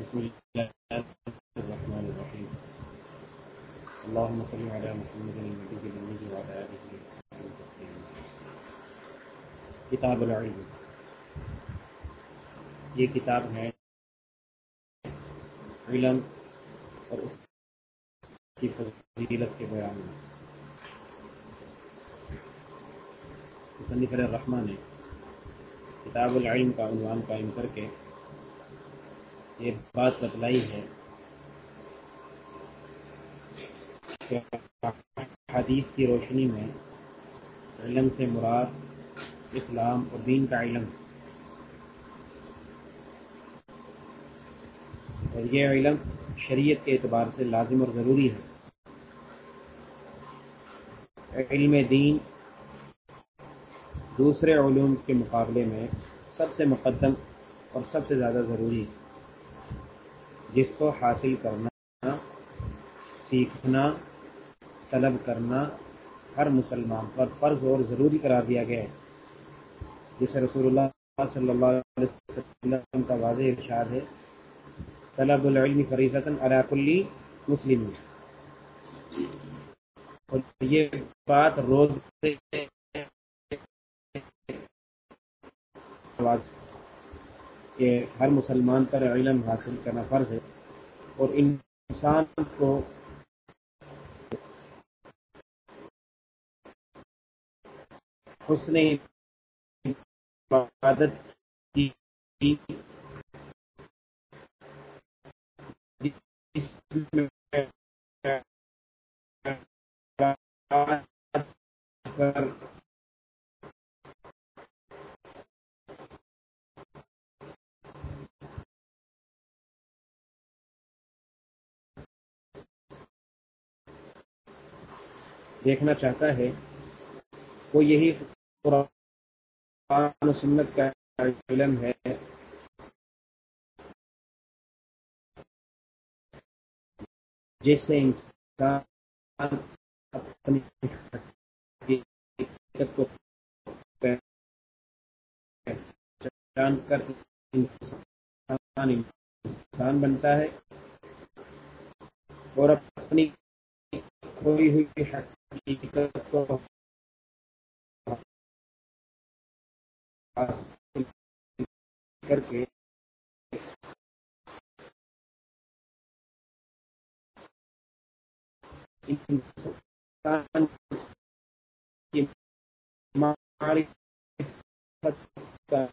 بسم الله الرحمن الرحيم. اللهم صل على محمد النبي الأمي وعلى آله وصحبه وسلم. کتاب العلم. یہ کتاب ہے علم اور اس کی فضیلت کے بیان میں. مصنف الرحمٰ نے کتاب العلم کا عنوان قائم کر کے یہ بات بتلائی ہے۔ کہ حدیث کی روشنی میں علم سے مراد اسلام اور دین کا علم۔ اور یہ علم شریعت کے اعتبار سے لازم اور ضروری ہے۔ علم دین دوسرے علوم کے مقابلے میں سب سے مقدم اور سب سے زیادہ ضروری ہے۔ جس کو حاصل کرنا، سیکھنا، طلب کرنا ہر مسلمان پر فرض اور ضروری قرار دیا گیا ہے۔ جسے رسول اللہ صلی اللہ علیہ وسلم کا واضح ارشاد ہے، طلب العلم فریضۃ علی کلی مسلم۔ اور یہ بات روز کہ ہر مسلمان پر علم حاصل کرنا فرض ہے اور انسان کو حسن عبادت کی دیکھنا چاہتا ہے، وہ یہی قرآن و سنت کا علم ہے۔ جس سے انسان اپنی حقیقت کو پہچان کر انسان انسان بنتا ہے اور اپنی کھوئی ہوئی حقیقت کو حاصل کر کے انسان کی معرفت کا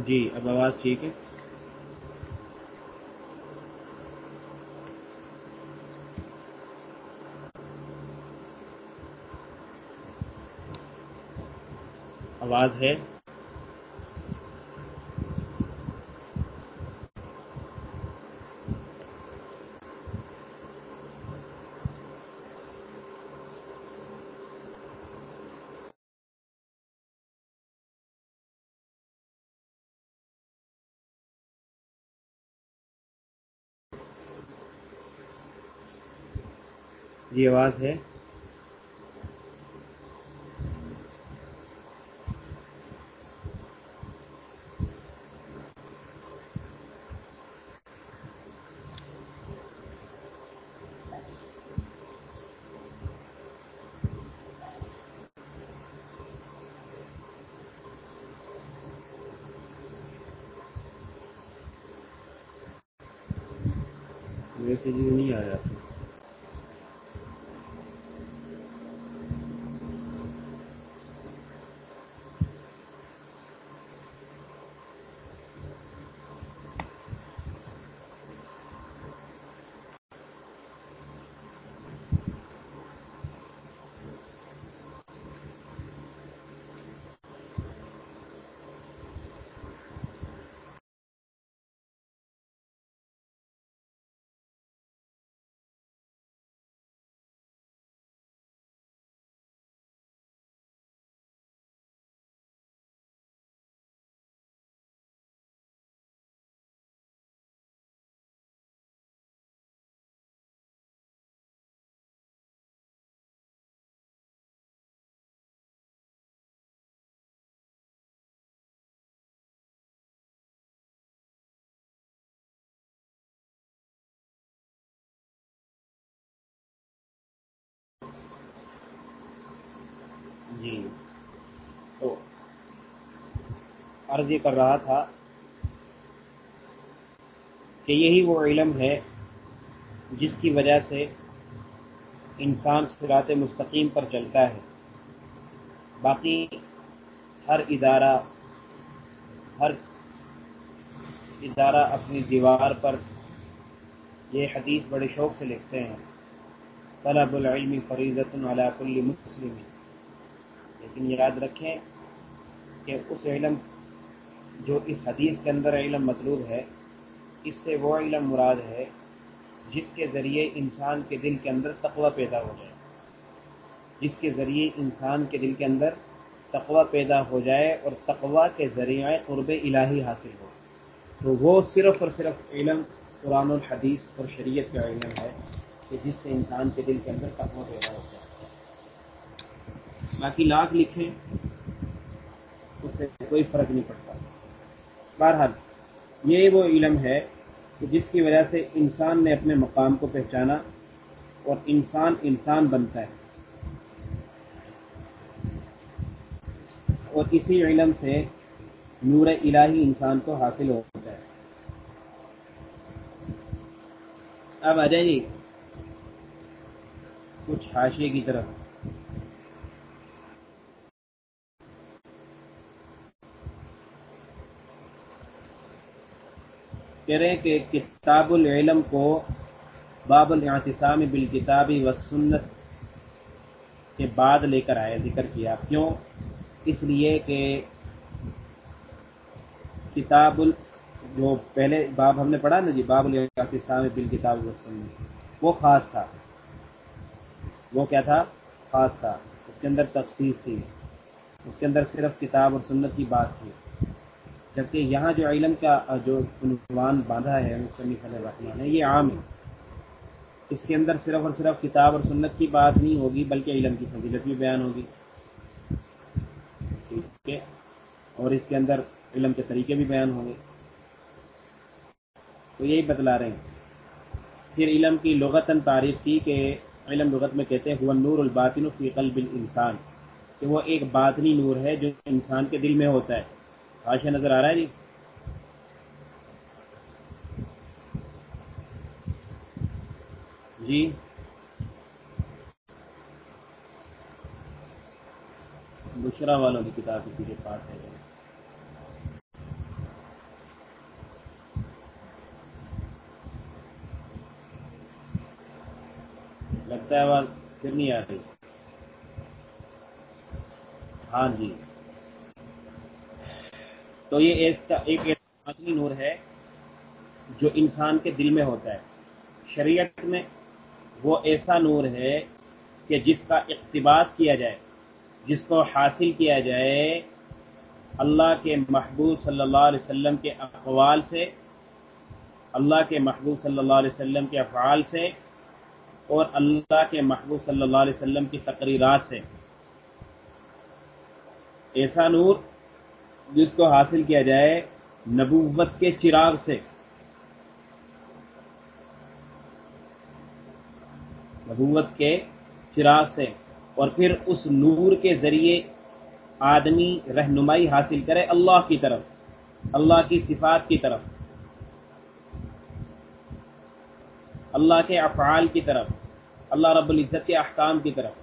جی اب آواز ٹھیک ہے؟ آواز ہے؟ آواز ہے۔ جی۔ تو عرض یہ کر رہا تھا کہ یہی وہ علم ہے جس کی وجہ سے انسان صراط مستقیم پر چلتا ہے۔ باقی ہر ادارہ ہر ادارہ اپنی دیوار پر یہ حدیث بڑے شوق سے لکھتے ہیں۔ طلب العلم فریضت علی کل مسلم۔ لیکن یاد رکھیں کہ اس علم جو اس حدیث کے اندر علم مطلوب ہے، اس سے وہ علم مراد ہے جس کے ذریعے انسان کے دل کے اندر تقوی پیدا ہو جائے۔ جس کے ذریعے انسان کے دل کے اندر تقوی پیدا ہو جائے اور تقوی کے ذریعے قرب الہی حاصل ہو۔ تو وہ صرف اور صرف علم قرآن الحدیث اور شریعت کا علم ہے کہ جس سے انسان کے دل کے اندر تقوی پیدا ہو جائے باقی لاکھ لکھیں، اس سے کوئی فرق نہیں پڑتا۔ بہرحال، یہ وہ علم ہے کہ جس کی وجہ سے انسان نے اپنے مقام کو پہچانا اور انسان انسان بنتا ہے۔ اور اسی علم سے نور الہی انسان کو حاصل ہوتا ہے۔ اب آ جائیں جی کچھ حاشے کی طرف۔ کہہ رہے کہ کتاب العلم کو باب الاعتصام بالکتابی و سنت کے بعد لے کر آئے، ذکر کیا۔ کیوں؟ اس لیے کہ کتاب ال جو پہلے باب ہم نے پڑھا نا جی باب الاعتصام بالکتاب و سنت وہ خاص تھا۔ وہ کیا تھا؟ خاص تھا۔ اس کے اندر تخصیص تھی۔ اس کے اندر صرف کتاب اور سنت کی بات تھی۔ جبکہ یہاں جو علم کا جو عنوان باندھا ہے، مصنف علیہ الرحمان نے یہ عام ہے۔ اس کے اندر صرف اور صرف کتاب اور سنت کی بات نہیں ہوگی، بلکہ علم کی فضیلت بھی بیان ہوگی۔ ٹھیک ہے؟ اور اس کے اندر علم کے طریقے بھی بیان ہوں گے۔ تو یہی بتلا رہے ہیں۔ پھر علم کی لغتاً تعریف کی کہ علم لغت میں کہتے ہیں، ہوا نور الباطن فی قلب الانسان کہ وہ ایک باطنی نور ہے جو انسان کے دل میں ہوتا ہے۔ آشا نظر آ رہا ہے جی؟ جی؟ بشرا والوں کی کتاب کسی کے پاس ہے جی۔ لگتا ہے آواز پھر نہیں آتی۔ ہاں جی۔ تو یہ ایک آدمی نور ہے جو انسان کے دل میں ہوتا ہے۔ شریعت میں وہ ایسا نور ہے کہ جس کا اقتباس کیا جائے، جس کو حاصل کیا جائے اللہ کے محبوب صلی اللہ علیہ وسلم کے اقوال سے، اللہ کے محبوب صلی اللہ علیہ وسلم کے افعال سے، اور اللہ کے محبوب صلی اللہ علیہ وسلم کی تقریرات سے۔ ایسا نور جس کو حاصل کیا جائے نبوت کے چراغ سے۔ نبوت کے چراغ سے۔ اور پھر اس نور کے ذریعے آدمی رہنمائی حاصل کرے اللہ کی طرف، اللہ کی صفات کی طرف، اللہ کے افعال کی طرف، اللہ رب العزت کے احکام کی طرف۔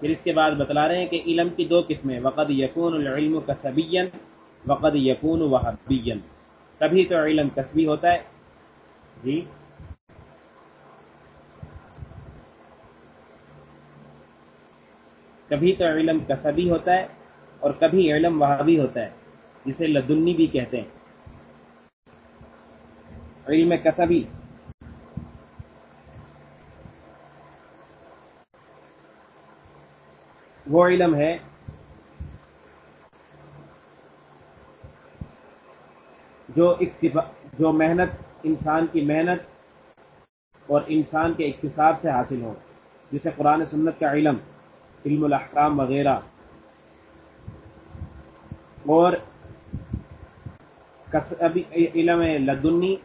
پھر اس کے بعد بتلا رہے ہیں کہ علم کی دو قسمیں وقد یقون العلم کسبین وقد یقون وحبین کبھی تو علم کسبی ہوتا ہے۔ جی۔ کبھی تو علم کسبی ہوتا ہے اور کبھی علم وہابی ہوتا ہے، جسے لدنی بھی کہتے ہیں۔ علم کسبی۔ وہ علم ہے۔ جو جو محنت، انسان کی محنت اور انسان کے اقتصاب سے حاصل ہو۔ جسے قرآن سنت کا علم علم الاحکام وغیرہ۔ اور علم لدنی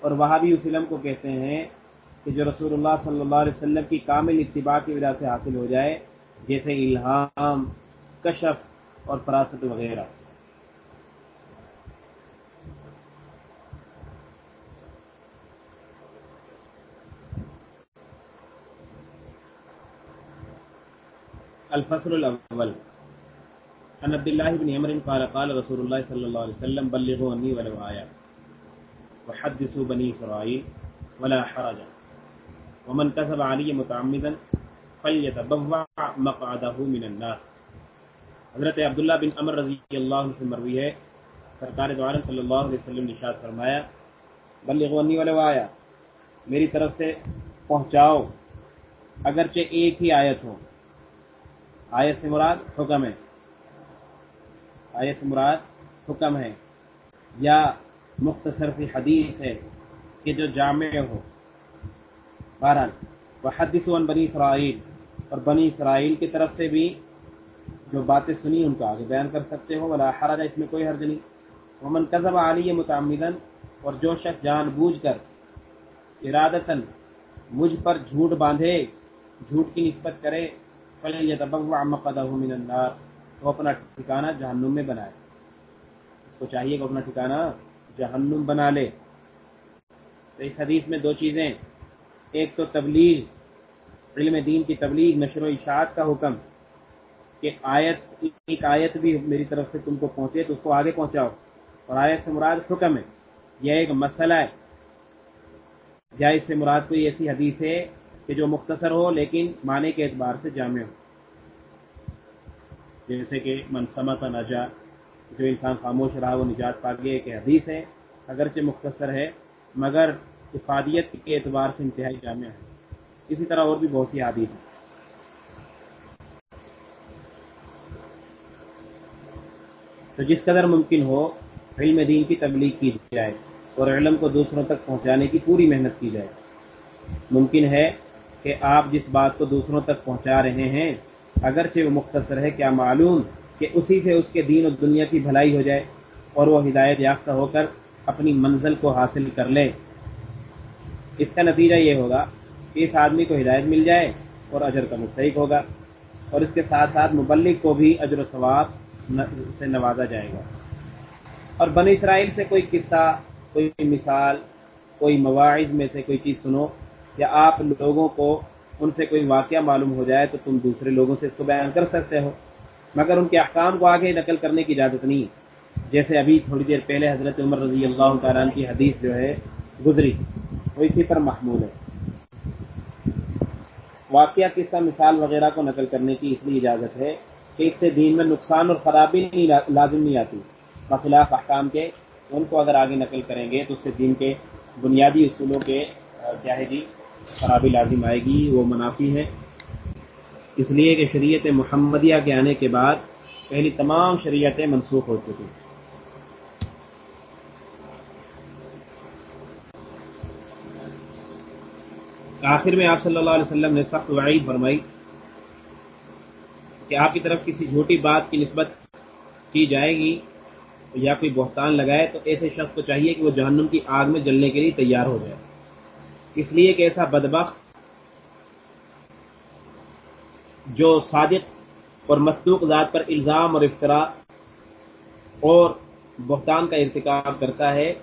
اور وہاں بھی اس علم کو کہتے ہیں کہ جو رسول اللہ صلی اللہ علیہ وسلم کی کامل اتباع کی وجہ سے حاصل ہو جائے۔ جیسے الہام، کشف اور فراست وغیرہ۔ الفصل الاول۔ عن عبد الله بن عمر قال قال رسول الله صلى الله عليه وسلم بلغوا عني ولو آية وحدثوا بني إسرائيل ولا حرج، ومن كسب علي متعمدا فليتبوع مقعده من النار۔ حضرت عبداللہ بن عمر رضی اللہ عنہ سے مروی ہے۔ سرکار دو عالم صلی اللہ علیہ وسلم نے ارشاد فرمایا بلغوا عني ولو آية میری طرف سے پہنچاؤ، اگرچہ ایک ہی آیت ہو۔ آیت سے مراد حکم ہے۔ آیت سے مراد حکم ہے۔ یا مختصر سی حدیث ہے کہ جو جامع ہو۔ بہرحال وہ حدیث بنی اسرائیل اور بنی اسرائیل کی طرف سے بھی جو باتیں سنی ان کو آگے بیان کر سکتے ہو، ولا حرج اس میں کوئی حرج نہیں۔ ومن قزب علی متعمدن اور جو شخص جان بوجھ کر ارادتاً مجھ پر جھوٹ باندھے، جھوٹ کی نسبت کرے من النار وہ اپنا ٹھکانہ جہنم میں بنائے۔ اس کو چاہیے کہ اپنا ٹھکانہ جہنم بنا لے۔ تو اس حدیث میں دو چیزیں، ایک تو تبلیغ علم دین کی تبلیغ، نشر و اشاعت کا حکم کہ آیت، ایک آیت بھی میری طرف سے تم کو پہنچے تو اس کو آگے پہنچاؤ۔ اور آیت سے مراد حکم ہے، یہ ایک مسئلہ ہے۔ یا اس سے مراد کوئی ایسی حدیث ہے کہ جو مختصر ہو لیکن معنی کے اعتبار سے جامع ہو؟ جیسے کہ منسمہ کا نجا جو انسان خاموش رہا وہ نجات پا گیا کہ حدیث ہے۔ اگرچہ مختصر ہے، مگر افادیت کے اعتبار سے انتہائی جامع ہے۔ اسی طرح اور بھی بہت سی حدیث ہیں۔ تو جس قدر ممکن ہو علم دین کی تبلیغ کی جائے اور علم کو دوسروں تک پہنچانے کی پوری محنت کی جائے۔ ممکن ہے کہ آپ جس بات کو دوسروں تک پہنچا رہے ہیں، اگرچہ وہ مختصر ہے، کیا معلوم کہ اسی سے اس کے دین و دنیا کی بھلائی ہو جائے اور وہ ہدایت یافتہ ہو کر اپنی منزل کو حاصل کر لے۔ اس کا نتیجہ یہ ہوگا کہ اس آدمی کو ہدایت مل جائے اور اجر کا مستحق ہوگا اور اس کے ساتھ ساتھ مبلک کو بھی اجر و ثواب سے نوازا جائے گا۔ اور بن اسرائیل سے کوئی قصہ، کوئی مثال، کوئی مواعظ میں سے کوئی چیز سنو یا آپ لوگوں کو ان سے کوئی واقعہ معلوم ہو جائے تو تم دوسرے لوگوں سے اس کو بیان کر سکتے ہو۔ مگر ان کے احکام کو آگے نقل کرنے کی اجازت نہیں۔ جیسے ابھی تھوڑی دیر پہلے حضرت عمر رضی اللہ تعالیٰ کی حدیث جو ہے گزری، وہ اسی پر محمول ہے۔ واقعہ قصہ مثال وغیرہ کو نقل کرنے کی اس لیے اجازت ہے کہ اس سے دین میں نقصان اور خرابی نہیں لازم نہیں آتی۔ بخلاف احکام کے ان کو اگر آگے نقل کریں گے تو اس سے دین کے بنیادی اصولوں کے کیا ہے جی؟ خرابی لازم آئے گی، وہ منافی ہے اس لیے کہ شریعت محمدیہ کے آنے کے بعد پہلی تمام شریعتیں منسوخ ہو چکی۔ آخر میں آپ صلی اللہ علیہ وسلم نے سخت وعید فرمائی کہ آپ کی طرف کسی جھوٹی بات کی نسبت کی جائے گی یا کوئی بہتان لگائے تو ایسے شخص کو چاہیے کہ وہ جہنم کی آگ میں جلنے کے لیے تیار ہو جائے۔ اس لیے کہ ایسا بدبخت جو صادق اور مصدوق ذات پر الزام اور افطرا اور بہتان کا ارتکاب کرتا ہے،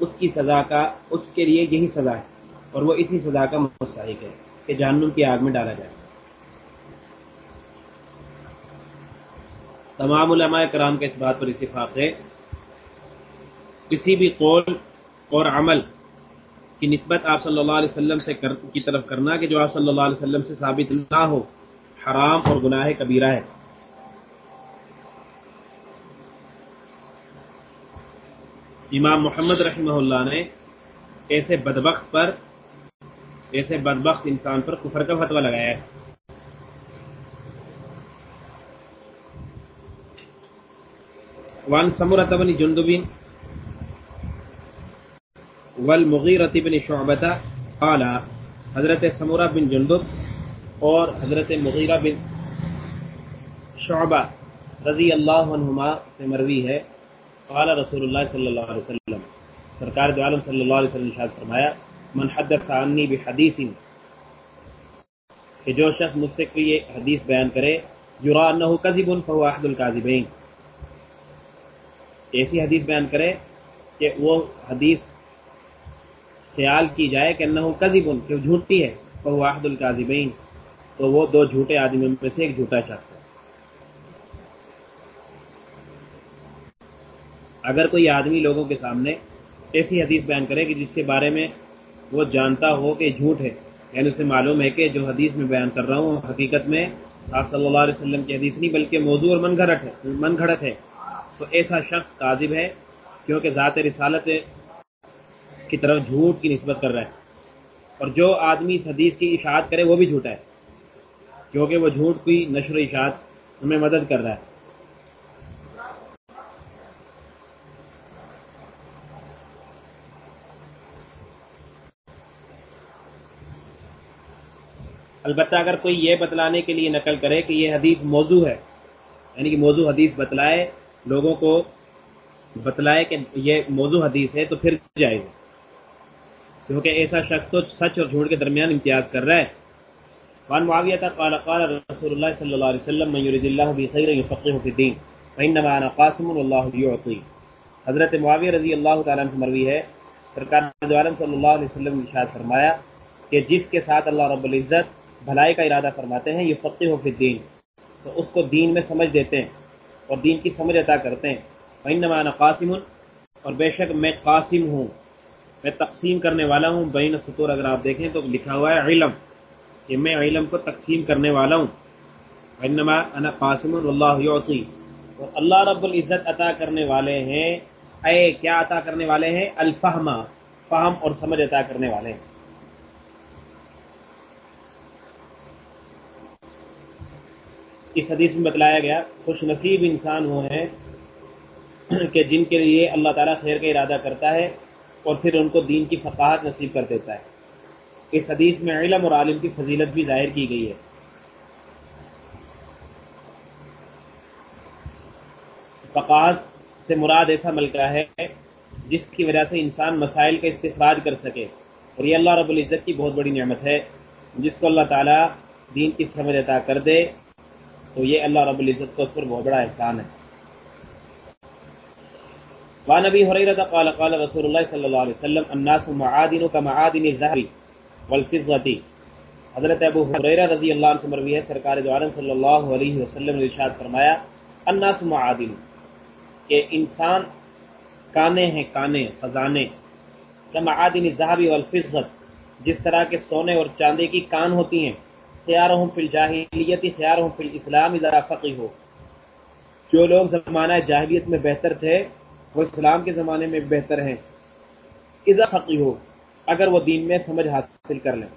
اس کی سزا کا، اس کے لیے یہی سزا ہے۔ اور وہ اسی سزا کا مستحق ہے کہ جہنم کی آگ میں ڈالا جائے۔ تمام علماء کرام کے اس بات پر اتفاق ہے۔ کسی بھی قول اور عمل کی نسبت آپ صلی اللہ علیہ وسلم سے کر, کی طرف کرنا کہ جو آپ صلی اللہ علیہ وسلم سے ثابت نہ ہو حرام اور گناہ کبیرہ ہے۔ امام محمد رحمہ اللہ نے ایسے بدبخت پر ایسے بدبخت انسان پر کفر کا فتوا لگایا ہے۔ وان سمرت بن جندبین والمغیرت بن شعبتہ قال، حضرت سمورہ بن جندب اور حضرت مغیرہ بن شعبہ رضی اللہ عنہما سے مروی ہے۔ قال رسول اللہ صلی اللہ علیہ وسلم، سرکار دو عالم صلی اللہ علیہ وسلم شاید فرمایا من حدث عنی بحدیث کہ جو شخص مجھ سے کوئی حدیث بیان کرے یورا نہ کذب الفواحد القاضبین ایسی حدیث بیان کرے کہ وہ حدیث خیال کی جائے کہ انہو کذب، کہ وہ جھوٹی ہے فواحد القاضبین تو وہ دو جھوٹے آدمیوں میں سے ایک جھوٹا شخص ہے۔ اگر کوئی آدمی لوگوں کے سامنے ایسی حدیث بیان کرے کہ جس کے بارے میں وہ جانتا ہو کہ جھوٹ ہے۔ یعنی اسے معلوم ہے کہ جو حدیث میں بیان کر رہا ہوں، حقیقت میں آپ صلی اللہ علیہ وسلم کی حدیث نہیں، بلکہ موضوع اور من گھڑت ہے، من گھڑت ہے۔ تو ایسا شخص کاذب ہے کیونکہ ذات رسالت کی طرف جھوٹ کی نسبت کر رہا ہے۔ اور جو آدمی اس حدیث کی اشاعت کرے، وہ بھی جھوٹا ہے۔ کیونکہ وہ جھوٹ کی نشر و اشاعت ہمیں مدد کر رہا ہے۔ البتہ اگر کوئی یہ بتلانے کے لیے نقل کرے کہ یہ حدیث موضوع ہے یعنی کہ موضوع حدیث بتلائے، لوگوں کو بتلائے کہ یہ موضوع حدیث ہے تو پھر جائے گا کیونکہ ایسا شخص تو سچ اور جھوٹ کے درمیان امتیاز کر رہا ہے۔ وان معاویہ قال قال رسول اللہ صلی اللہ علیہ وسلم، من يريد الله بخير يفقهه في الدين فانما انا قاسم والله يعطي حضرت معاویہ رضی اللہ تعالی عنہ سے مروی ہے۔ سرکار دو عالم صلی اللہ علیہ وسلم نے ارشاد فرمایا کہ جس کے ساتھ اللہ رب العزت بھلائی کا ارادہ فرماتے ہیں یہ فقی ہو پھر دین تو اس کو دین میں سمجھ دیتے ہیں اور دین کی سمجھ عطا کرتے ہیں۔ بھائی نمانا قاسم۔ اور بے شک میں قاسم ہوں۔ میں تقسیم کرنے والا ہوں۔ بین سطور۔ اگر آپ دیکھیں تو لکھا ہوا ہے علم، کہ میں علم کو تقسیم کرنے والا ہوں۔ بینما انا قاسم۔ اللہ یعطی اور اللہ رب العزت عطا کرنے والے ہیں۔ اے، کیا عطا کرنے والے ہیں؟ الفہمہ فہم اور سمجھ عطا کرنے والے ہیں۔ اس حدیث میں بتلایا گیا، خوش نصیب انسان وہ ہیں کہ جن کے لیے اللہ تعالیٰ خیر کا ارادہ کرتا ہے اور پھر ان کو دین کی فقاہت نصیب کر دیتا ہے۔ اس حدیث میں علم اور عالم کی فضیلت بھی ظاہر کی گئی ہے۔ فقاہت سے مراد ایسا ملکہ ہے جس کی وجہ سے انسان مسائل کا استخراج کر سکے۔ اور یہ اللہ رب العزت کی بہت بڑی نعمت ہے، جس کو اللہ تعالیٰ دین کی سمجھ عطا کر دے تو یہ اللہ رب العزت کا اس پر بہت بڑا احسان ہے۔ وان ابي هريره قال قال رسول الله صلى الله عليه وسلم، الناس معادن كمعادن الذهب والفضه حضرت ابو ہریرہ رضی اللہ عنہ سے مروی ہے، سرکار دو عالم صلی اللہ علیہ وسلم نے ارشاد فرمایا، الناس معادن، کہ انسان کانے ہیں کانے، خزانے، کمعادن الذهب والفضه جس طرح کے سونے اور چاندی کی کان ہوتی ہیں خیارہم فی الجاہلیت خیارہم فی الاسلام اذا فقی ہو جو لوگ زمانہ جاہلیت میں بہتر تھے، وہ اسلام کے زمانے میں بہتر ہیں۔ اذا فقی ہو اگر وہ دین میں سمجھ حاصل کر لیں۔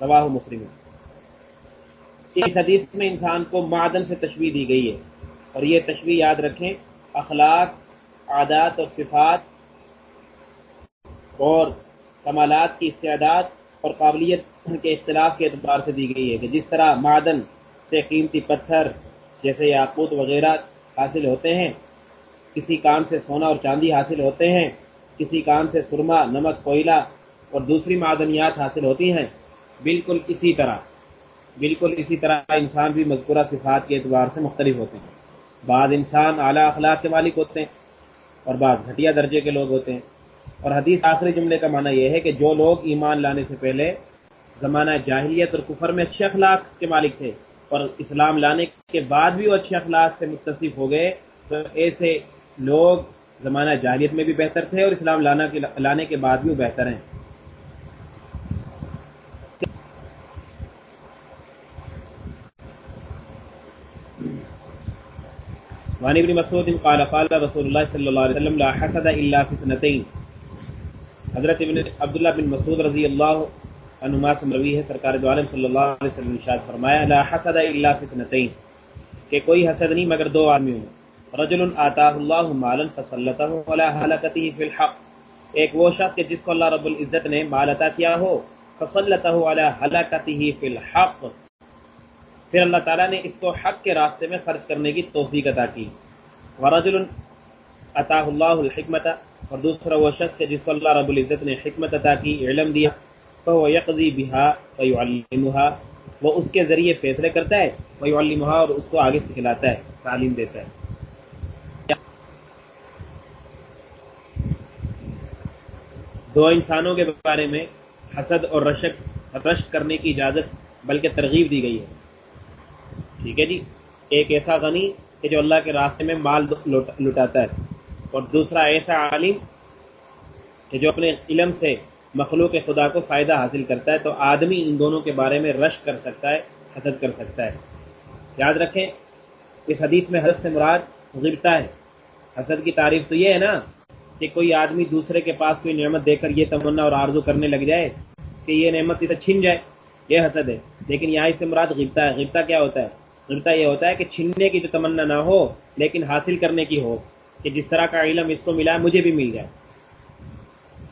رواہ مسلم۔ اس حدیث میں انسان کو معدن سے تشویح دی گئی ہے۔ اور یہ تشویح یاد رکھیں، اخلاق، عادات اور صفات اور کمالات کی استعداد اور قابلیت کے اختلاف کے اعتبار سے دی گئی ہے کہ جس طرح معدن سے قیمتی پتھر جیسے یاقوت وغیرہ حاصل ہوتے ہیں، کسی کام سے سونا اور چاندی حاصل ہوتے ہیں، کسی کام سے سرما، نمک، کوئلہ اور دوسری معدنیات حاصل ہوتی ہیں، بالکل اسی طرح، بالکل اسی طرح انسان بھی مذکورہ صفات کے اعتبار سے مختلف ہوتے ہیں۔ بعض انسان اعلیٰ اخلاق کے مالک ہوتے ہیں اور بعض گھٹیا درجے کے لوگ ہوتے ہیں۔ اور حدیث آخری جملے کا معنی یہ ہے کہ جو لوگ ایمان لانے سے پہلے زمانہ جاہلیت اور کفر میں اچھے اخلاق کے مالک تھے اور اسلام لانے کے بعد بھی وہ اچھے اخلاق سے متصف ہو گئے، تو ایسے لوگ زمانہ جاہلیت میں بھی بہتر تھے اور اسلام لانا لانے کے بعد بھی وہ بہتر ہیں۔ وانی ابن مسعود قال قال رسول اللہ صلی اللہ علیہ وسلم لا حسد الا فی سنتین حضرت ابن عبداللہ بن مسعود رضی اللہ عنہما سے مروی ہے، سرکار دو عالم صلی اللہ علیہ وسلم ارشاد فرمایا، لا حسد الا فی سنتین کہ کوئی حسد نہیں مگر دو آدمیوں میں رجل آتاہ اللہ مالا فسلطہ علی حلقته فی الحق۔ ایک وہ شخص کہ جس کو اللہ رب العزت نے مال عطا کیا ہو، فسلطہ علی حلقته فی الحق۔ پھر اللہ تعالیٰ نے اس کو حق کے راستے میں خرچ کرنے کی توفیق عطا کی۔ ورجل عطا اللہ الحکمت اور دوسرا وہ شخص کہ جس کو اللہ رب العزت نے حکمت عطا کی، علم دیا تو وہ یکزی بہا وہ اس کے ذریعے فیصلے کرتا ہے وہی اور اس کو آگے سکھلاتا ہے، تعلیم دیتا ہے۔ دو انسانوں کے بارے میں حسد اور رشک رشک کرنے کی اجازت بلکہ ترغیب دی گئی ہے۔ ٹھیک ہے جی؟ ایک ایسا غنی کہ جو اللہ کے راستے میں مال لٹاتا ہے۔ اور دوسرا ایسا عالم کہ جو اپنے علم سے مخلوق خدا کو فائدہ حاصل کرتا ہے، تو آدمی ان دونوں کے بارے میں رش کر سکتا ہے، حسد کر سکتا ہے۔ یاد رکھیں، اس حدیث میں حسد سے مراد غبتا ہے۔ حسد کی تعریف تو یہ ہے نا کہ کوئی آدمی دوسرے کے پاس کوئی نعمت دے کر یہ تمنا اور آرزو کرنے لگ جائے کہ یہ نعمت اسے چھن جائے، یہ حسد ہے۔ لیکن یہاں اس سے مراد غبتا ہے۔ غبتا کیا ہوتا ہے؟ غبتا یہ ہوتا ہے کہ چھننے کی جو تمنا نہ ہو، لیکن حاصل کرنے کی ہو۔ کہ جس طرح کا علم اس کو ملا ہے، مجھے بھی مل جائے۔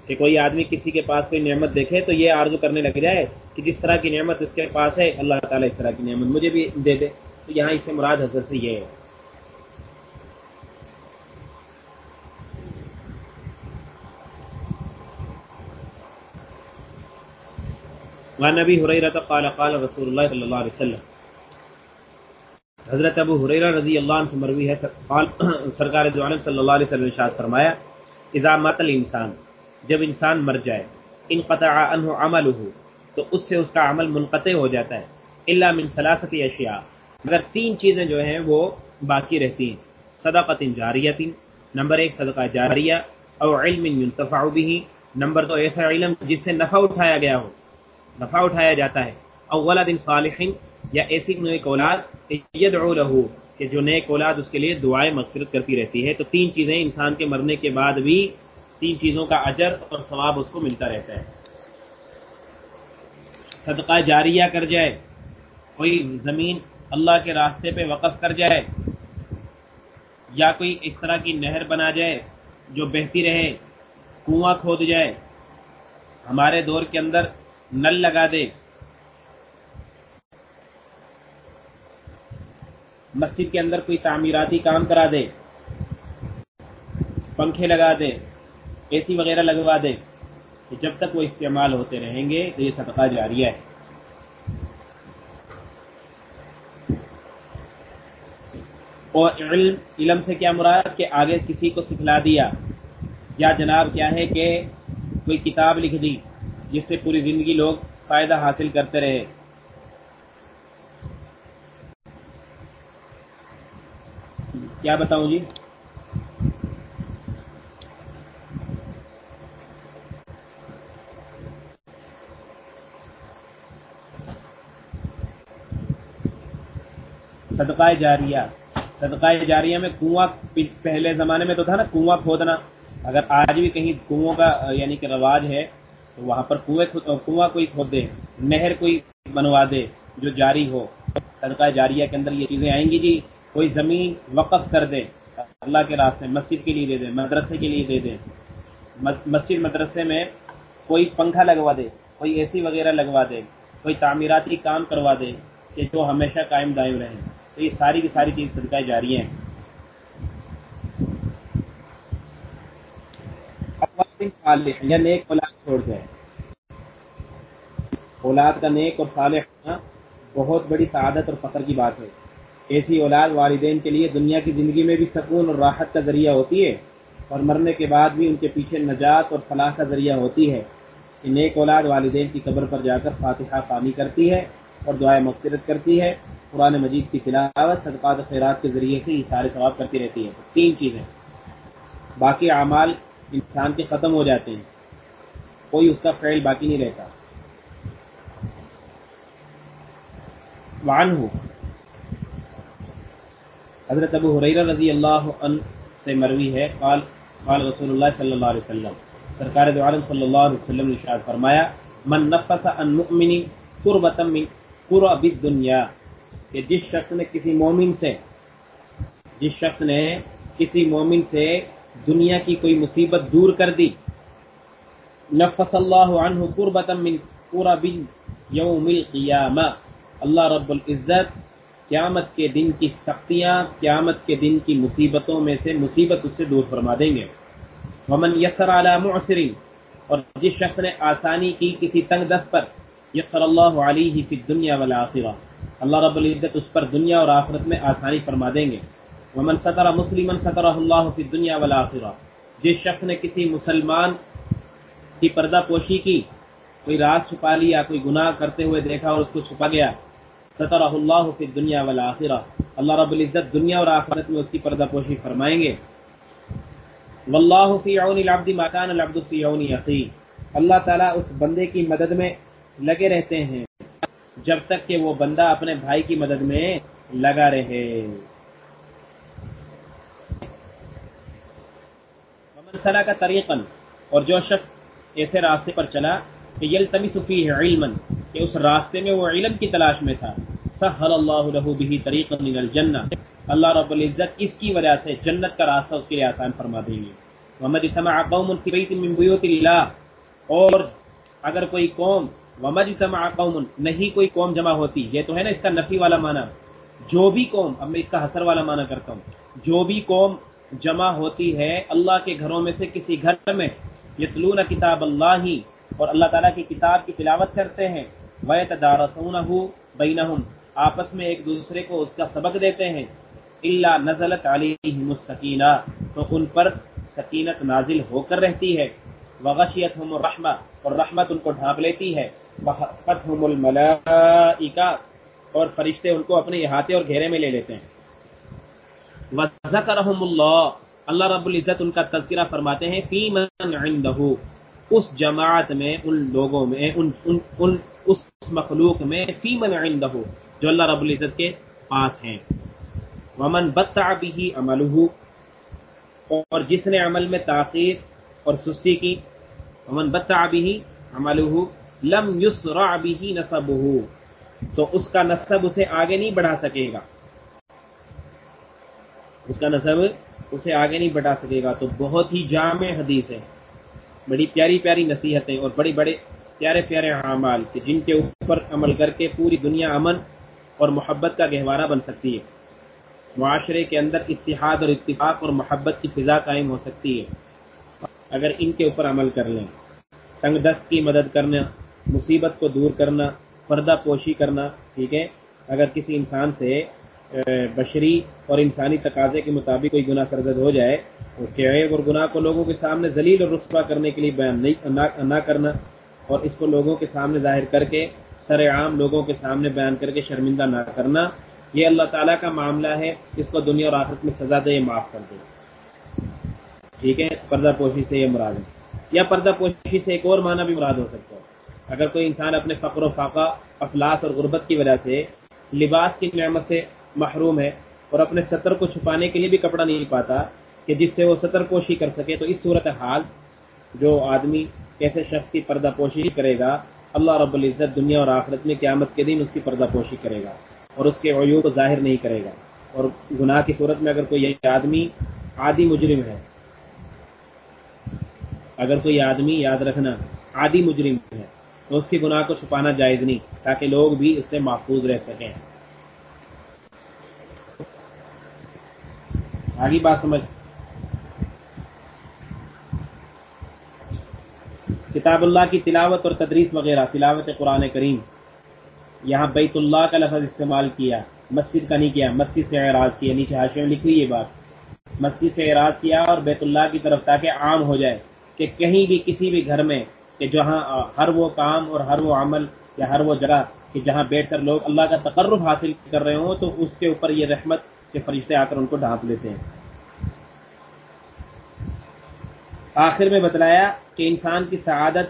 کہ کوئی آدمی کسی کے پاس کوئی نعمت دیکھے تو یہ آرزو کرنے لگ جائے کہ جس طرح کی نعمت اس کے پاس ہے، اللہ تعالیٰ اس طرح کی نعمت مجھے بھی دے دے۔ تو یہاں اس سے مراد حضرت سے یہ ہے۔ نبی حریرت قال قال رسول اللہ صلی اللہ علیہ وسلم حضرت ابو حریرہ رضی اللہ عنہ سے مروی ہے، سرکار عالم صلی اللہ علیہ وسلم شاد فرمایا، اذا مات الانسان، جب انسان مر جائے، ان قطع عنہ عمل ہو تو اس سے اس کا عمل منقطع ہو جاتا ہے اللہ من سلاست اشیاء۔ مگر تین چیزیں جو ہیں، وہ باقی رہتی ہیں۔ صدقت جاریت نمبر ایک، صدقہ جاریہ، او علم ينتفع به نمبر دو، ایسا علم جس سے نفع اٹھایا گیا ہو۔ نفع اٹھایا جاتا ہے۔ او ولد صالح یا ایسی نیک اولاد یدعو له کہ جو نیک اولاد اس کے لیے دعائیں مغفرت کرتی رہتی ہے، تو تین چیزیں انسان کے مرنے کے بعد بھی تین چیزوں کا اجر اور ثواب اس کو ملتا رہتا ہے۔ صدقہ جاریہ کر جائے، کوئی زمین اللہ کے راستے پہ وقف کر جائے، یا کوئی اس طرح کی نہر بنا جائے جو بہتی رہے، کنواں کھود جائے، ہمارے دور کے اندر نل لگا دے مسجد کے اندر کوئی تعمیراتی کام کرا دے، پنکھے لگا دے، اے سی وغیرہ لگوا دے کہ جب تک وہ استعمال ہوتے رہیں گے، تو یہ صدقہ جاریہ ہے۔ اور علم علم سے کیا مراد؟ کہ آگے کسی کو سکھلا دیا، یا جناب کیا ہے کہ کوئی کتاب لکھ دی، جس سے پوری زندگی لوگ فائدہ حاصل کرتے رہے۔ کیا بتاؤں جی؟ صدقہ جاریہ۔ صدقہ جاریہ میں کنواں پہلے زمانے میں تو تھا نا کنواں کھودنا۔ اگر آج بھی کہیں کنووں کا یعنی کہ رواج ہے، تو وہاں پر کنویں کنواں کوئی کھود دے نہر کوئی بنوا دے جو جاری ہو۔ صدقہ جاریہ کے اندر یہ چیزیں آئیں گی جی۔ کوئی زمین وقف کر دے، اللہ کے راستے، مسجد کے لیے دے دے، مدرسے کے لیے دے دے۔ مسجد، مدرسے میں کوئی پنکھا لگوا دے، کوئی اے سی وغیرہ لگوا دے، کوئی تعمیراتی کام کروا دے کہ جو ہمیشہ قائم دائم رہیں تو یہ ساری کی ساری چیز صدقہ جاری ہیں۔ یا نیک اولاد چھوڑ جائے۔ اولاد کا نیک اور صالح ہونا بہت بڑی سعادت اور فخر کی بات ہے۔ ایسی اولاد والدین کے لیے دنیا کی زندگی میں بھی سکون اور راحت کا ذریعہ ہوتی ہے اور مرنے کے بعد بھی ان کے پیچھے نجات اور فلاح کا ذریعہ ہوتی ہے کہ نیک اولاد والدین کی قبر پر جا کر فاتحہ پانی کرتی ہے اور دعائیں مغفرت کرتی ہے۔ قرآن مجید کی تلاوت صدقات خیرات کے ذریعے سے یہ سارے ثواب کرتی رہتی ہے۔ تین چیزیں۔ باقی اعمال انسان کے ختم ہو جاتے ہیں۔ کوئی اس کا فعل باقی نہیں رہتا۔ وعن ہو حضرت ابو حریرہ رضی اللہ عنہ سے مروی ہے۔ قال قال رسول اللہ صلی اللہ علیہ وسلم، سرکار دو عالم صلی اللہ علیہ وسلم نے ارشاد فرمایا، من نفس عن مؤمن قربتا من قرب الدنیا کہ جس شخص نے کسی مومن سے جس شخص نے کسی مومن سے دنیا کی کوئی مصیبت دور کر دی، نفس اللہ عنہ قربتا من قرب یوم القیامہ، اللہ رب العزت قیامت کے دن کی سختیاں، قیامت کے دن کی مصیبتوں میں سے مصیبت اس سے دور فرما دیں گے۔ ومن یسر علی معسرین اور جس شخص نے آسانی کی کسی تنگ دست پر یسر اللہ علیہ فی دنیا والآخرہ اللہ رب العزت اس پر دنیا اور آخرت میں آسانی فرما دیں گے۔ ومن سطر مسلم سطر اللہ فی دنیا والآخرہ جس شخص نے کسی مسلمان کی پردہ پوشی کی، کوئی راز چھپا لیا، کوئی گناہ کرتے ہوئے دیکھا اور اس کو چھپا گیا سطر اللہ فی دنیا والآخرہ۔ اللہ رب العزت دنیا اور آخرت میں اس کی پردہ پوشی فرمائیں گے۔ واللہ فی عون العبد ما کان العبد فی عون اخی۔ اللہ تعالیٰ اس بندے کی مدد میں لگے رہتے ہیں، جب تک کہ وہ بندہ اپنے بھائی کی مدد میں لگا رہے۔ صلاح کا طریقن اور جو شخص ایسے راستے پر چلا کہ یل تمی صفی ہے علم کہ اس راستے میں وہ علم کی تلاش میں تھا۔ سہل اللہ لہو بھی طریق الجنہ۔ اللہ رب العزت اس کی وجہ سے جنت کا راستہ اس کے لیے آسان فرما دیں گے۔ محمد اتمع قوم فی بیت من اللہ اور اگر کوئی قوم ومج اتمع قوم، نہیں کوئی قوم جمع ہوتی، یہ تو ہے نا اس کا نفی والا معنی۔ جو بھی قوم، اب میں اس کا حسر والا معنی کرتا ہوں۔ جو بھی قوم جمع ہوتی ہے، اللہ کے گھروں میں سے کسی گھر میں یتلون کتاب اللہ ہی اور اللہ تعالیٰ کی کتاب کی تلاوت کرتے ہیں۔ بینہم آپس میں ایک دوسرے کو اس کا سبق دیتے ہیں۔ اللہ نزلت علیہم السکینہ۔ تو ان پر سکینت نازل ہو کر رہتی ہے۔ وغشیت ہم رحمہ اور رحمت ان کو ڈھانپ لیتی ہے۔ الملائکہ اور فرشتے ان کو اپنے احاطے اور گھیرے میں لے لیتے ہیں۔ وَذَكَرَهُمُ اللَّهُ۔ اللہ رب العزت ان کا تذکرہ فرماتے ہیں۔ فی من عندہ اس جماعت میں ان لوگوں میں ان, ان, ان اس مخلوق میں فی من عندہ جو اللہ رب العزت کے پاس ہیں۔ ومن بتع به عمله اور جس نے عمل میں تاخیر اور سستی کی ومن بتع به عمله لم يسرع به نسبه تو اس کا نسب اسے آگے نہیں بڑھا سکے گا۔ اس کا نصب اسے آگے نہیں بڑھا سکے گا۔ تو بہت ہی جامع حدیث ہے۔ بڑی پیاری پیاری نصیحتیں اور بڑے بڑے پیارے پیارے اعمال کہ جن کے اوپر عمل کر کے پوری دنیا امن اور محبت کا گہوارہ بن سکتی ہے۔ معاشرے کے اندر اتحاد اور اتفاق اور محبت کی فضا قائم ہو سکتی ہے۔ اگر ان کے اوپر عمل کر لیں، تنگ دست کی مدد کرنا، مصیبت کو دور کرنا، پردہ پوشی کرنا، ٹھیک ہے؟ اگر کسی انسان سے بشری اور انسانی تقاضے کے مطابق کوئی گناہ سرزد ہو جائے، اس کے عیب اور گناہ کو لوگوں کے سامنے ذلیل اور رسوا کرنے کے لیے بیان نہیں، نہ کرنا اور اس کو لوگوں کے سامنے ظاہر کر کے، سر عام لوگوں کے سامنے بیان کر کے شرمندہ نہ کرنا، یہ اللہ تعالیٰ کا معاملہ ہے، اس کو دنیا اور آخرت میں سزا دے معاف کر دے۔ ٹھیک ہے؟ پردہ پوشی سے یہ مراد ہے۔ یا پردہ پوشی سے ایک اور معنی بھی مراد ہو سکتا ہے۔ اگر کوئی انسان اپنے فقر و فاقہ، افلاس اور غربت کی وجہ سے، لباس کی نعمت سے محروم ہے اور اپنے سطر کو چھپانے کے لیے بھی کپڑا نہیں پاتا کہ جس سے وہ سطر پوشی کر سکے، تو اس صورت حال جو آدمی ایسے شخص کی پردہ پوشی کرے گا، اللہ رب العزت دنیا اور آخرت میں قیامت کے دن اس کی پردہ پوشی کرے گا اور اس کے عیوب کو ظاہر نہیں کرے گا۔ اور گناہ کی صورت میں اگر کوئی آدمی عادی مجرم ہے، اگر کوئی آدمی یاد رکھنا عادی مجرم ہے، تو اس کی گناہ کو چھپانا جائز نہیں تاکہ لوگ بھی اس سے محفوظ رہ سکیں۔ آگی بات سمجھ۔ کتاب اللہ کی تلاوت اور تدریس وغیرہ، تلاوت قرآن کریم۔ یہاں بیت اللہ کا لفظ استعمال کیا، مسجد کا نہیں کیا، مسجد سے اعراض کیا، نیچے حاشے میں لکھی یہ بات۔ مسجد سے اعراض کیا اور بیت اللہ کی طرف تاکہ عام ہو جائے کہ کہیں بھی کسی بھی گھر میں کہ جہاں ہر وہ کام اور ہر وہ عمل یا ہر وہ جگہ کہ جہاں بیٹھ کر لوگ اللہ کا تقرب حاصل کر رہے ہوں تو اس کے اوپر یہ رحمت کے فرشتے آ کر ان کو ڈھانپ لیتے ہیں۔ آخر میں بتلایا کہ انسان کی سعادت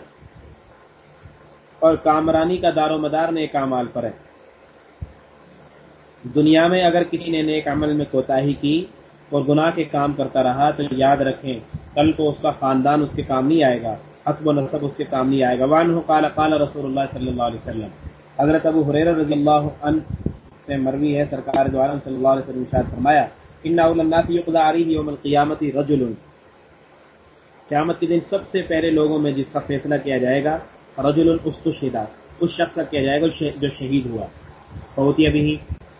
اور کامرانی کا دار و مدار نیک اعمال پر ہے۔ دنیا میں اگر کسی نے نیک عمل میں کوتاہی کی اور گناہ کے کام کرتا رہا تو یاد رکھیں، کل کو اس کا خاندان اس کے کام نہیں آئے گا، حسب و نصب اس کے کام نہیں آئے گا۔ وان قال قال رسول اللہ صلی اللہ علیہ وسلم۔ حضرت ابو حریر رضی اللہ عنہ سے مروی ہے، سرکار جو عالم صلی اللہ علیہ وسلم شاید فرمایا ان الناس یقضى رجل. قیامت کے دن سب سے پہلے لوگوں میں جس کا فیصلہ کیا جائے گا، رجل استشهد اس شخص کا کیا جائے گا جو شہید ہوا۔ فوتی ابھی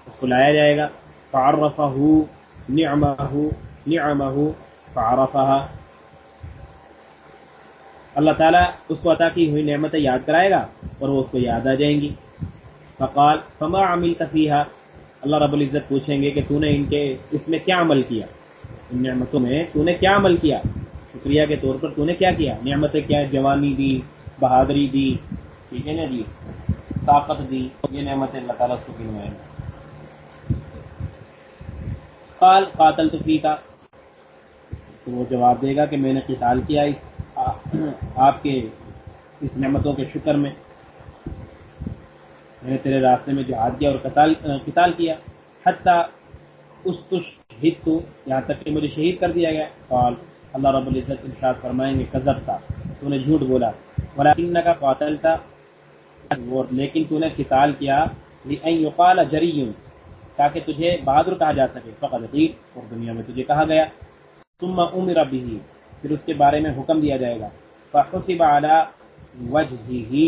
اس کو لایا جائے گا۔ فعرفه نعمه نعمه فعرفها۔ اللہ تعالیٰ اس کو عطا کی ہوئی نعمتیں یاد کرائے گا اور وہ اس کو یاد آ جائیں گی۔ فقال، فما عمل تفیحہ اللہ رب العزت پوچھیں گے کہ تو نے ان کے اس میں کیا عمل کیا؟ ان نعمتوں میں تو نے کیا عمل کیا؟ شکریہ کے طور پر تو نے کیا کیا؟ نعمتیں کیا؟ جوانی دی، بہادری دی، ٹھیک ہے نا جی؟ طاقت دی، یہ نعمتیں اللہ تعالیٰ اس کو گنوائیں گے۔ قال قاتل تو کا تو وہ جواب دے گا کہ میں نے قتال کیا اس آپ کے اس نعمتوں کے شکر میں۔ میں نے تیرے راستے میں جہاد کیا اور قتال کیا۔ حتیٰ اس تو شہید تو یہاں تک کہ مجھے شہید کر دیا گیا۔ قال، اللہ رب العزت ارشاد فرمائیں گے، کذب تھا۔ تو نے جھوٹ بولا۔ ولیکن کا قاتل تھا لیکن تو نے قتال کیا۔ یقال جری تاکہ تجھے بہادر کہا جا سکے۔ فقط عقیق اور دنیا میں تجھے کہا گیا۔ ثم امر بھی پھر اس کے بارے میں حکم دیا جائے گا۔ فحسب على وجهه۔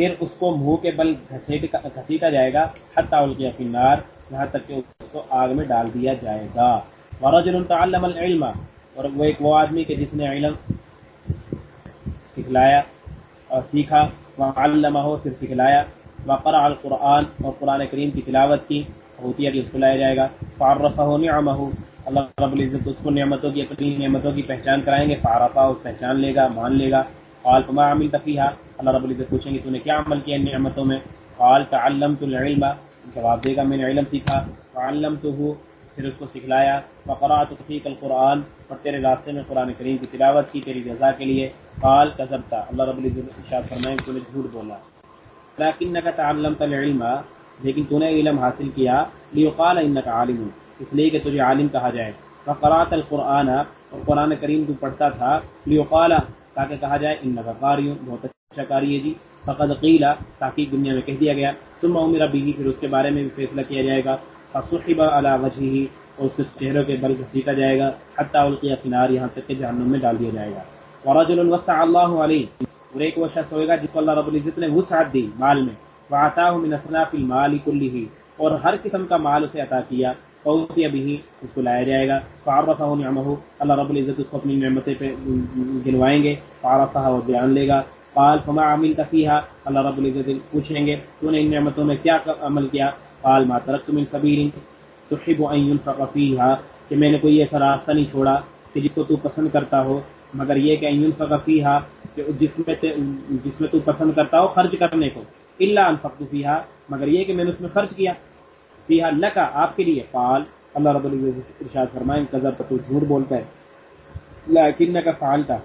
پھر اس کو منہ کے بل گھسیٹا جائے گا حتى القي في النار یہاں تک کہ اس کو آگ میں ڈال دیا جائے گا۔ ورجل تعلم العلم، اور وہ ایک وہ آدمی کہ جس نے علم سکھلایا اور سیکھا وعلمہ پھر سکھلایا۔ وقرع القرآن، اور قرآن کریم کی تلاوت کی، ہوتی ہے کہ اس کو لایا جائے گا۔ فعرفہ نعمہ اللہ رب العزت اس کو نعمتوں کی، اپنی نعمتوں کی پہچان کرائیں گے۔ فعرفہ پہچان لے گا، مان لے گا۔ قال فما عمل اللہ رب العزت پوچھیں گے، تو نے کیا عمل کیا نعمتوں میں؟ قال، تعلمت العلم. جواب دے گا، میں نے علم سیکھا. فعلمته پھر اس کو سکھلایا فقرات فیک القرآن اور تیرے راستے میں قرآن کریم کی تلاوت کی، تیری رضا کے لیے. قال کذبتا اللہ رب العزت ارشاد فرمائیں تو نے جھوٹ بولا. لكنك تعلمت العلم. لیکن تو نے علم حاصل کیا، لیقال انك عالم. اس لیے کہ تجھے عالم کہا جائے. فقرات القرآن. اور قرآن کریم تو پڑھتا تھا، لیقال. تاکہ کہا جائے انك قاری. بہت اچھا قاری ہے جی۔ فقد قیل تاکہ دنیا میں کہہ دیا گیا۔ ثم امر به، پھر اس کے بارے میں بھی فیصلہ کیا جائے گا۔ فصحب على وجهه، اور اس کے چہروں کے بل گھسیٹا جائے گا۔ حتى القي في النار، یہاں تک کہ جہنم میں ڈال دیا جائے گا۔ ورجل وسع الله عليه، اور ایک وہ شخص ہوئے گا جس کو اللہ رب العزت نے وسعت دی مال میں۔ وعطاه من اصناف المال كله، اور ہر قسم کا مال اسے عطا کیا۔ فوتی ابھی اس کو لایا جائے گا۔ فعرفہ نعمہ اللہ رب العزت اس کو اپنی نعمتیں پہ گنوائیں گے۔ فعرفہ اور بیان لے گا۔ قال فما عملت فيها؟ اللہ رب العزت پوچھیں گے، تو نے ان نعمتوں میں کیا عمل کیا؟ قال ما تركت من سبيل تحب ان ينفق فيها، کہ میں نے کوئی ایسا راستہ نہیں چھوڑا کہ جس کو تو پسند کرتا ہو، مگر یہ کہ ينفق فيها، کہ جس میں جس میں تو پسند کرتا ہو خرچ کرنے کو اللہ انفقت فیہا مگر یہ کہ میں نے اس میں خرچ کیا۔ فیہا لکا آپ کے لیے۔ قال اللہ رب العزت ارشاد فرمائیں قذر تو جھوٹ بولتا ہے۔ لیکن کا فعلتا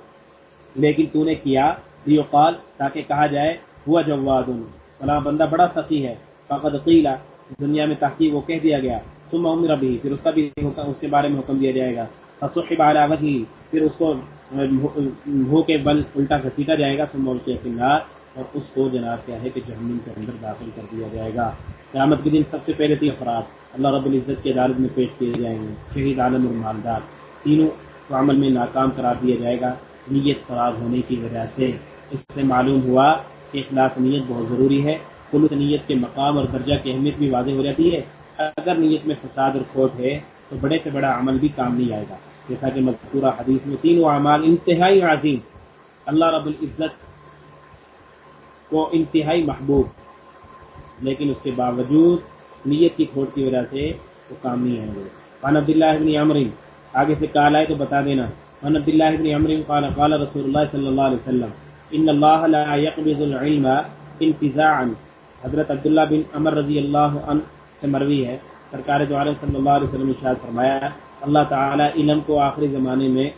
لیکن تو نے کیا لیو قال تاکہ کہا جائے، ہوا جواد. فلاں بندہ بڑا سخی ہے. فقد قیلا دنیا میں تحقیق وہ کہہ دیا گیا. ثم امر بھی پھر اس کا بھی اس کے بارے میں حکم دیا جائے گا. فصحب على وجهه، پھر اس کو منہ کے بل الٹا گھسیٹا جائے گا. سمول کے کنار اور اس کو جناب کیا ہے کہ جہنم کے اندر داخل کر دیا جائے گا. قیامت کے دن سب سے پہلے تین افراد اللہ رب العزت کے عدالت میں پیش کیے جائیں گے. شہید عالم اور مالدار. تینوں عمل میں ناکام قرار دیا جائے گا. نیت خراب ہونے کی وجہ سے. اس سے معلوم ہوا کہ اخلاص نیت بہت ضروری ہے۔ خلوص نیت کے مقام اور درجہ کی اہمیت بھی واضح ہو جاتی ہے۔ اگر نیت میں فساد اور کھوٹ ہے تو بڑے سے بڑا عمل بھی کام نہیں آئے گا۔ جیسا کہ مذکورہ حدیث میں تین اعمال انتہائی عظیم۔ اللہ رب العزت کو انتہائی محبوب، لیکن اس کے باوجود نیت کی کھوٹ کی وجہ سے وہ کام نہیں آئیں گے فن عبد اللہ ابن عمرین آگے سے کال آئے تو بتا دینا۔ فن عبد اللہ ابن عمرین قال قال رسول اللہ صلی اللہ علیہ وسلم ان اللہ لا يقبض العلم انتزاعا. حضرت عبداللہ بن عمر رضی اللہ عنہ سے مروی ہے. سرکار جو عالم صلی اللہ علیہ وسلم اشارت فرمایا، اللہ تعالی علم کو آخری زمانے میں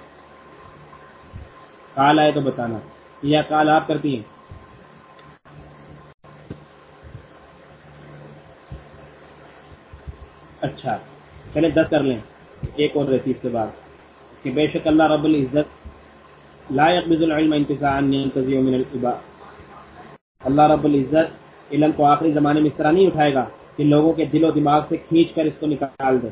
کال آئے تو بتانا۔ یا کال آپ کرتی ہیں؟ اچھا چلے دس کر لیں۔ ایک اور رہتی اس کے بعد کہ بے شک اللہ رب العزت لا يقبض العلم انتفاعا ينتزع من الاباء اللہ رب العزت علم کو آخری زمانے میں اس طرح نہیں اٹھائے گا کہ لوگوں کے دل و دماغ سے کھینچ کر اس کو نکال دے.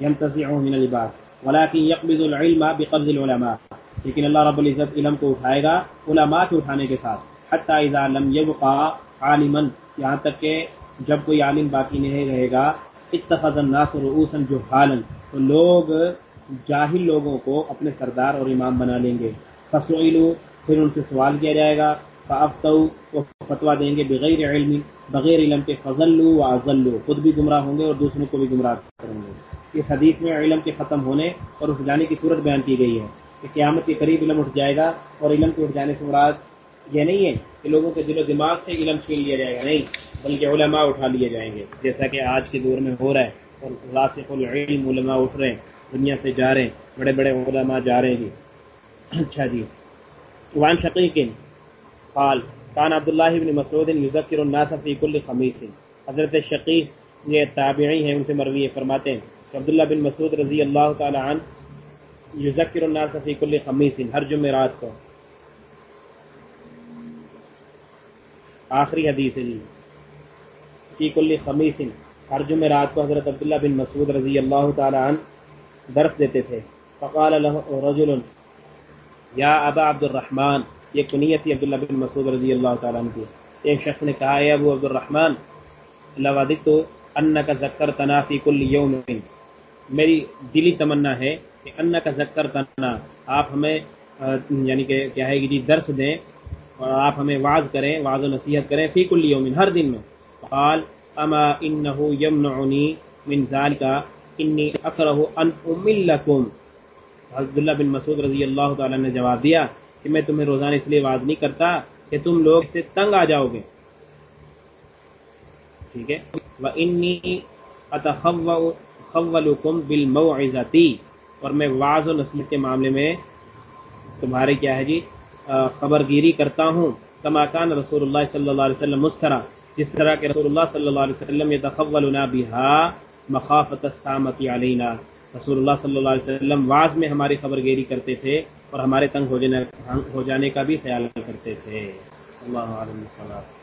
ينتزعه من العباد ولكن يقبض العلم بقبض العلماء. لیکن اللہ رب العزت علم کو اٹھائے گا علماء کے اٹھانے کے ساتھ. حتی اذا لم يبقى عالما. یہاں تک کہ جب کوئی عالم باقی نہیں رہے گا، اتخذ الناس رؤوسا جهالا تو لوگ جاہل لوگوں کو اپنے سردار اور امام بنا لیں گے۔ فصولو پھر ان سے سوال کیا جائے گا۔ فافتو وہ فتوا دیں گے بغیر علم بغیر علم کے فضل و ازل خود بھی گمراہ ہوں گے اور دوسروں کو بھی گمراہ کریں گے۔ اس حدیث میں علم کے ختم ہونے اور اٹھ جانے کی صورت بیان کی گئی ہے کہ قیامت کے قریب علم اٹھ جائے گا اور علم کے اٹھ جانے سے مراد یہ نہیں ہے کہ لوگوں کے دل و دماغ سے علم چھین لیا جائے گا، نہیں، بلکہ علماء اٹھا لیے جائیں گے۔ جیسا کہ آج کے دور میں ہو رہا ہے اور راسف العلم علماء اٹھ رہے ہیں۔ دنیا سے جا رہے ہیں، بڑے بڑے علماء جا رہے ہیں۔ جی اچھا جی۔ وان شقیق، قال، کان عبداللہ بن مسعود یذکر الناس فی کل خمیس حضرت شقیق یہ تابعی ہیں، ان سے مروی فرماتے ہیں کہ عبداللہ بن مسعود رضی اللہ تعالی عنہ یذکر الناس فی کل خمیس ہر جمعرات کو۔ آخری حدیث ہے جی۔ فی کل خمیس ہر جمعرات کو حضرت عبداللہ بن مسعود رضی اللہ تعالی عنہ درس دیتے تھے۔ فقال له رجل، یا ابا عبد الرحمن یہ کنیت عبداللہ بن مسعود رضی اللہ تعالیٰ عنہ کی۔ ایک شخص نے کہا ہے ابو عبد الرحمن اللہ ودت تو ان کا ذکر تنا فی کل یوم۔ میری دلی تمنا ہے کہ ان کا ذکر تنا آپ ہمیں یعنی کہ کیا ہے کہ جی درس دیں اور آپ ہمیں واز کریں واز و نصیحت کریں فی کل یوم، ہر دن میں۔ قال، اما انه يمنعني من ذلك انی اکرہ ان املکم عبداللہ بن مسعود رضی اللہ تعالیٰ نے جواب دیا کہ میں تمہیں روزانہ اس لیے بات نہیں کرتا کہ تم لوگ سے تنگ آ جاؤ گے۔ ٹھیک ہے؟ وہ انی اتخم بل اور میں واض و نصیحت کے معاملے میں تمہارے کیا ہے جی؟ خبر گیری کرتا ہوں۔ کماکان رسول اللہ صلی اللہ علیہ وسلم مسترا۔ جس طرح کہ رسول اللہ صلی اللہ علیہ وسلم یہ بہا مخافت السامت علینا۔ رسول اللہ صلی اللہ علیہ وسلم واز میں ہماری خبر گیری کرتے تھے اور ہمارے تنگ ہو جانے کا بھی خیال کرتے تھے۔ اللہ علیہ وسلم۔